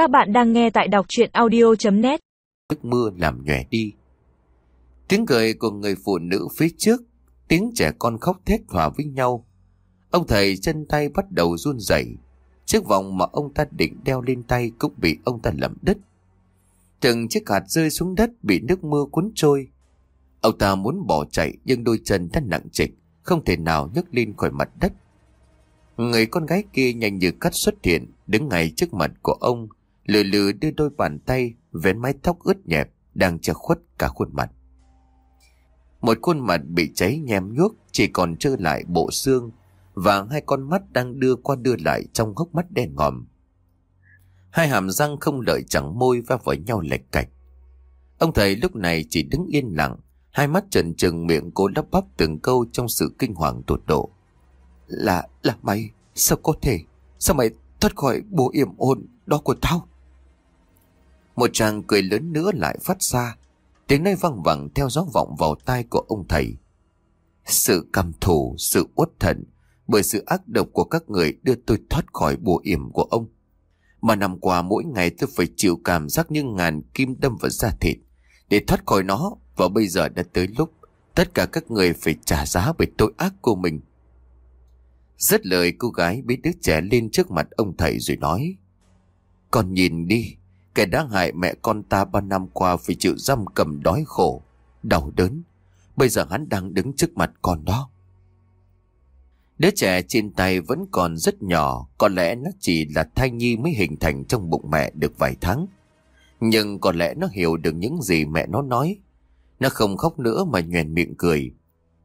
Các bạn đang nghe tại đọc chuyện audio.net Nước mưa làm nhòe đi. Tiếng cười của người phụ nữ phía trước, tiếng trẻ con khóc thét hòa với nhau. Ông thầy chân tay bắt đầu run rẩy Chiếc vòng mà ông ta định đeo lên tay cũng bị ông ta lầm đứt. Từng chiếc hạt rơi xuống đất bị nước mưa cuốn trôi. Ông ta muốn bỏ chạy nhưng đôi chân đã nặng trịch, không thể nào nhấc lên khỏi mặt đất. Người con gái kia nhanh như cắt xuất hiện, đứng ngay trước mặt của ông, lừ lừ đưa đôi bàn tay, vén mái tóc ướt nhẹp, đang che khuất cả khuôn mặt. Một khuôn mặt bị cháy nhem nhuốc, chỉ còn trơ lại bộ xương, và hai con mắt đang đưa qua đưa lại trong hốc mắt đen ngòm. Hai hàm răng không lợi chẳng môi va vào nhau lệch cạch. Ông thầy lúc này chỉ đứng yên lặng, hai mắt trần trừng miệng cố lắp bắp từng câu trong sự kinh hoàng tột độ. Là, là mày, sao có thể, sao mày thoát khỏi bộ yểm ồn đó của tao? Một tràng cười lớn nữa lại phát ra, tiếng nói văng vẳng theo gió vọng vào tai của ông thầy. Sự căm thù, sự uất thận, bởi sự ác độc của các người đưa tôi thoát khỏi bùa yểm của ông. Mà năm qua mỗi ngày tôi phải chịu cảm giác như ngàn kim đâm vào da thịt. Để thoát khỏi nó, và bây giờ đã tới lúc tất cả các người phải trả giá bởi tội ác của mình. Rất lời cô gái bế đứa trẻ lên trước mặt ông thầy rồi nói Con nhìn đi Kẻ đã hại mẹ con ta ba năm qua Phải chịu giam cầm đói khổ, Đau đớn. Bây giờ hắn đang đứng trước mặt con đó. Đứa trẻ trên tay vẫn còn rất nhỏ, Có lẽ nó chỉ là thai nhi mới hình thành trong bụng mẹ được vài tháng. Nhưng có lẽ nó hiểu được những gì mẹ nó nói. Nó không khóc nữa mà nhoèn miệng cười.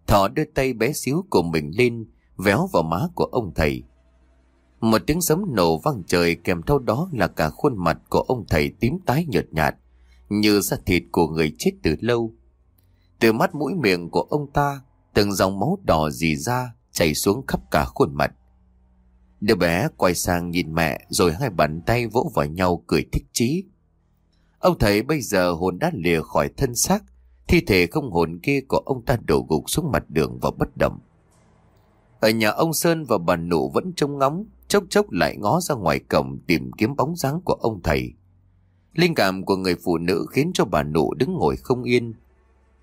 Thỏ đưa tay bé xíu của mình lên, véo vào má của ông thầy. Một tiếng sấm nổ vang trời kèm theo đó là cả khuôn mặt của ông thầy tím tái nhợt nhạt, như da thịt của người chết từ lâu. Từ mắt mũi miệng của ông ta, từng dòng máu đỏ dì ra chảy xuống khắp cả khuôn mặt. Đứa bé quay sang nhìn mẹ rồi hai bàn tay vỗ vào nhau cười thích chí. Ông thầy bây giờ hồn đã lìa khỏi thân xác, thi thể không hồn kia của ông ta đổ gục xuống mặt đường và bất động. Ở nhà ông Sơn và bà Nụ vẫn trông ngóng, chốc chốc lại ngó ra ngoài cổng tìm kiếm bóng dáng của ông thầy. Linh cảm của người phụ nữ khiến cho bà Nụ đứng ngồi không yên.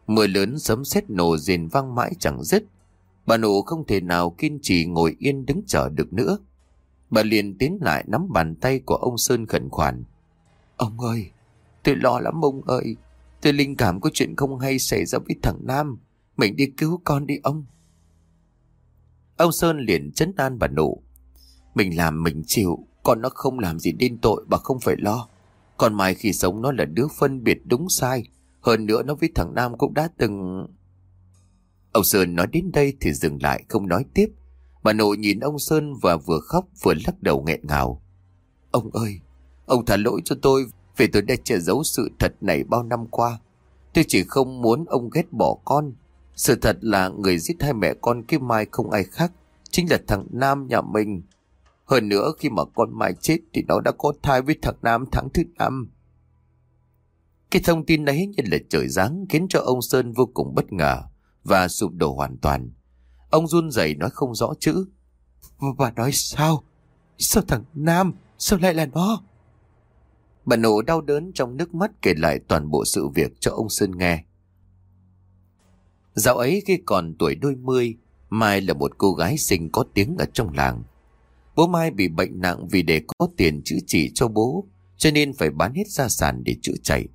Mưa lớn sấm sét nổ rền vang mãi chẳng dứt. Bà Nụ không thể nào kiên trì ngồi yên đứng chờ được nữa. Bà liền tiến lại nắm bàn tay của ông Sơn khẩn khoản. Ông ơi, tôi lo lắm ông ơi. Tôi linh cảm có chuyện không hay xảy ra với thằng Nam. Mình đi cứu con đi ông. Ông Sơn liền chấn an bà nụ. Mình làm mình chịu, còn nó không làm gì đến tội bà không phải lo. Còn Mai khi sống nó là đứa phân biệt đúng sai. Hơn nữa nó với thằng Nam cũng đã từng... Ông Sơn nói đến đây thì dừng lại không nói tiếp. Bà nội nhìn ông Sơn và vừa khóc vừa lắc đầu nghẹn ngào. Ông ơi, ông thả lỗi cho tôi vì tôi đã che giấu sự thật này bao năm qua. Tôi chỉ không muốn ông ghét bỏ con. Sự thật là người giết hai mẹ con cái Mai không ai khác, chính là thằng Nam nhà mình. Hơn nữa khi mà con Mai chết thì nó đã có thai với thằng Nam tháng thứ năm. Cái thông tin ấy như là trời giáng khiến cho ông Sơn vô cùng bất ngờ và sụp đổ hoàn toàn. Ông run rẩy nói không rõ chữ. Bà nói sao? Sao thằng Nam? Sao lại là nó? Bà nổ đau đớn trong nước mắt kể lại toàn bộ sự việc cho ông Sơn nghe. Dạo ấy khi còn tuổi đôi mươi, Mai là một cô gái xinh có tiếng ở trong làng. Bố Mai bị bệnh nặng vì để có tiền chữa trị cho bố, cho nên phải bán hết gia sản để chữa chạy.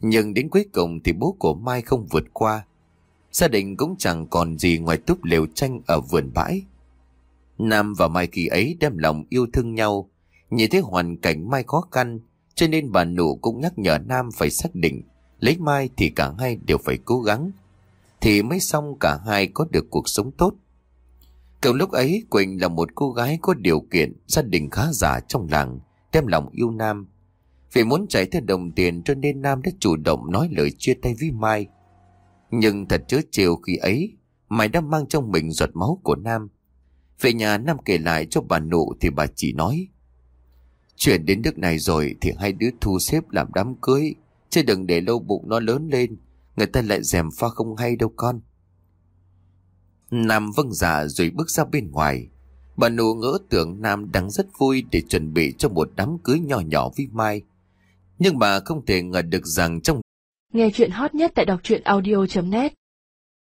Nhưng đến cuối cùng thì bố của Mai không vượt qua. Gia đình cũng chẳng còn gì ngoài túp lều tranh ở vườn bãi. Nam và Mai kỳ ấy đem lòng yêu thương nhau, nhìn thấy hoàn cảnh Mai khó khăn, cho nên bà nụ cũng nhắc nhở Nam phải xác định, lấy Mai thì cả hai đều phải cố gắng, thì mới xong cả hai có được cuộc sống tốt. Cậu lúc ấy Quỳnh là một cô gái có điều kiện, gia đình khá giả trong làng, đem lòng yêu Nam. Vì muốn chạy theo đồng tiền cho nên Nam đã chủ động nói lời chia tay với Mai. Nhưng thật chớ chiều khi ấy, Mai đã mang trong mình giọt máu của Nam. Về nhà Nam kể lại cho bà nụ thì bà chỉ nói. Chuyện đến nước này rồi thì hai đứa thu xếp làm đám cưới, chứ đừng để lâu bụng nó lớn lên, Người ta lại dèm pha không hay đâu con Nam vâng giả rồi bước ra bên ngoài Bà nụ ngỡ tưởng Nam đang rất vui để chuẩn bị cho một đám cưới nhỏ nhỏ với Mai. Nhưng mà không thể ngờ được rằng trong Nghe chuyện hot nhất tại đọc truyện audio.net